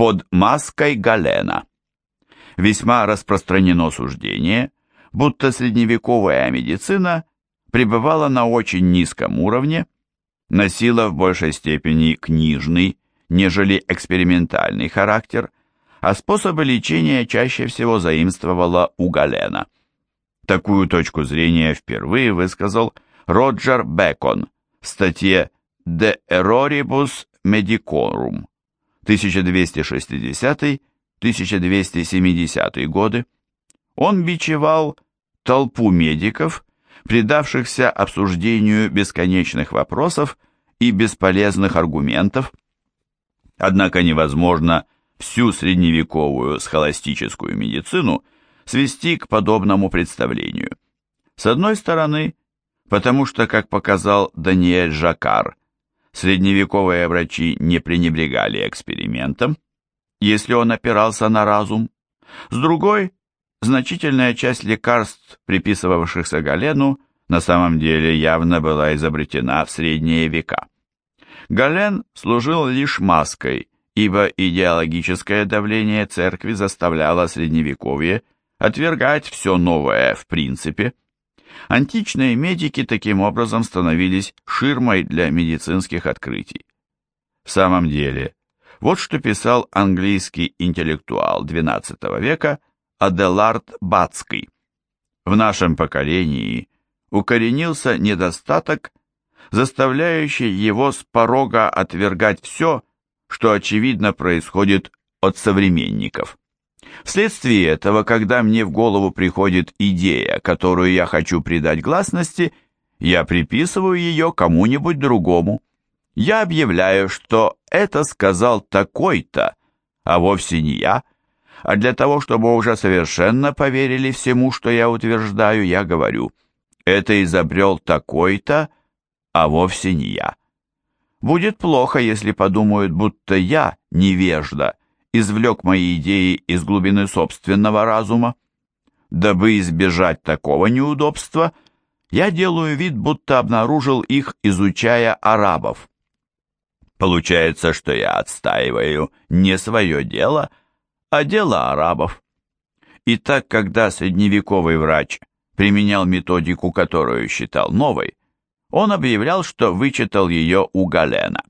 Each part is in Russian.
под маской Галена. Весьма распространено суждение, будто средневековая медицина пребывала на очень низком уровне, носила в большей степени книжный, нежели экспериментальный характер, а способы лечения чаще всего заимствовала у Галена. Такую точку зрения впервые высказал Роджер Бекон в статье «De Erroribus Medicorum» 1260-1270 годы. Он бичевал толпу медиков, предавшихся обсуждению бесконечных вопросов и бесполезных аргументов. Однако невозможно всю средневековую схоластическую медицину свести к подобному представлению. С одной стороны, потому что, как показал Даниэль Жакар, средневековые врачи не пренебрегали экспериментом, если он опирался на разум. С другой, значительная часть лекарств, приписывавшихся Галену, на самом деле явно была изобретена в средние века. Гален служил лишь маской, ибо идеологическое давление церкви заставляло Средневековье отвергать все новое в принципе. Античные медики таким образом становились ширмой для медицинских открытий. В самом деле, вот что писал английский интеллектуал XII века Аделард Бацкий. В нашем поколении укоренился недостаток, заставляющий его с порога отвергать все, что очевидно происходит от современников. Вследствие этого, когда мне в голову приходит идея, которую я хочу придать гласности, я приписываю ее кому-нибудь другому. Я объявляю, что это сказал такой-то, а вовсе не я, а для того, чтобы уже совершенно поверили всему, что я утверждаю, я говорю, это изобрел такой-то, а вовсе не я. Будет плохо, если подумают, будто я, невежда, извлек мои идеи из глубины собственного разума. Дабы избежать такого неудобства, я делаю вид, будто обнаружил их, изучая арабов. Получается, что я отстаиваю не свое дело, а дело арабов. И так, когда средневековый врач применял методику, которую считал новой, он объявлял, что вычитал ее у Галена.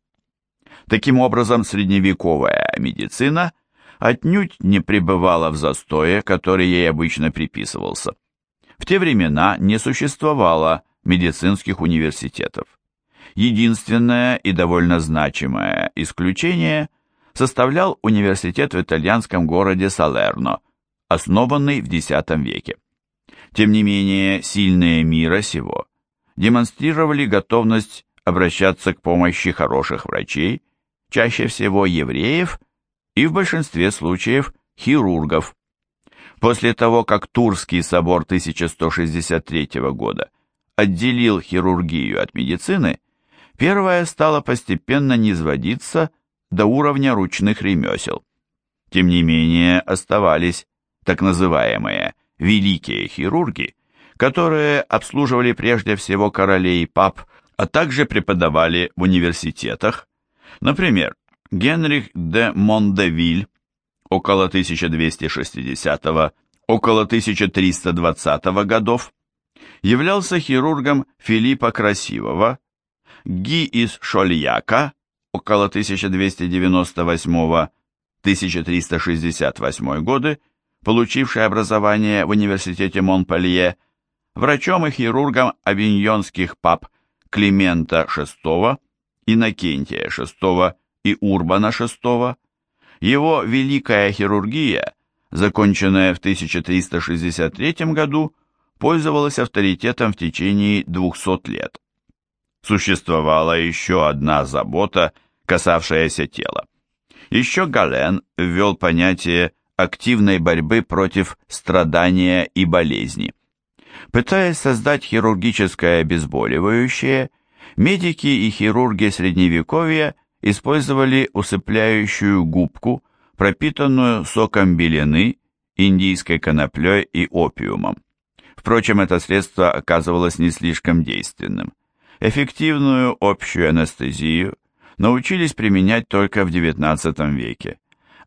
Таким образом, средневековая медицина отнюдь не пребывала в застое, который ей обычно приписывался. В те времена не существовало медицинских университетов. Единственное и довольно значимое исключение составлял университет в итальянском городе Салерно, основанный в X веке. Тем не менее, сильные мира сего демонстрировали готовность обращаться к помощи хороших врачей, чаще всего евреев и в большинстве случаев хирургов. После того, как Турский собор 1163 года отделил хирургию от медицины, первая стала постепенно низводиться до уровня ручных ремесел. Тем не менее оставались так называемые «великие хирурги», которые обслуживали прежде всего королей и пап, а также преподавали в университетах. Например, Генрих де Мондевиль около 1260 около 1320 годов являлся хирургом Филиппа Красивого, Ги из Шольяка около 1298-1368 годы, получивший образование в университете Монпелье, врачом и хирургом авиньонских пап Климента VI, Иннокентия VI и Урбана VI, его великая хирургия, законченная в 1363 году, пользовалась авторитетом в течение 200 лет. Существовала еще одна забота, касавшаяся тела. Еще Гален ввел понятие активной борьбы против страдания и болезни. Пытаясь создать хирургическое обезболивающее, медики и хирурги Средневековья использовали усыпляющую губку, пропитанную соком белены, индийской коноплей и опиумом. Впрочем, это средство оказывалось не слишком действенным. Эффективную общую анестезию научились применять только в XIX веке,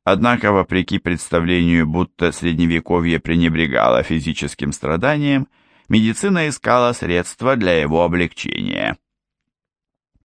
Однако, вопреки представлению, будто средневековье пренебрегало физическим страданием, медицина искала средства для его облегчения.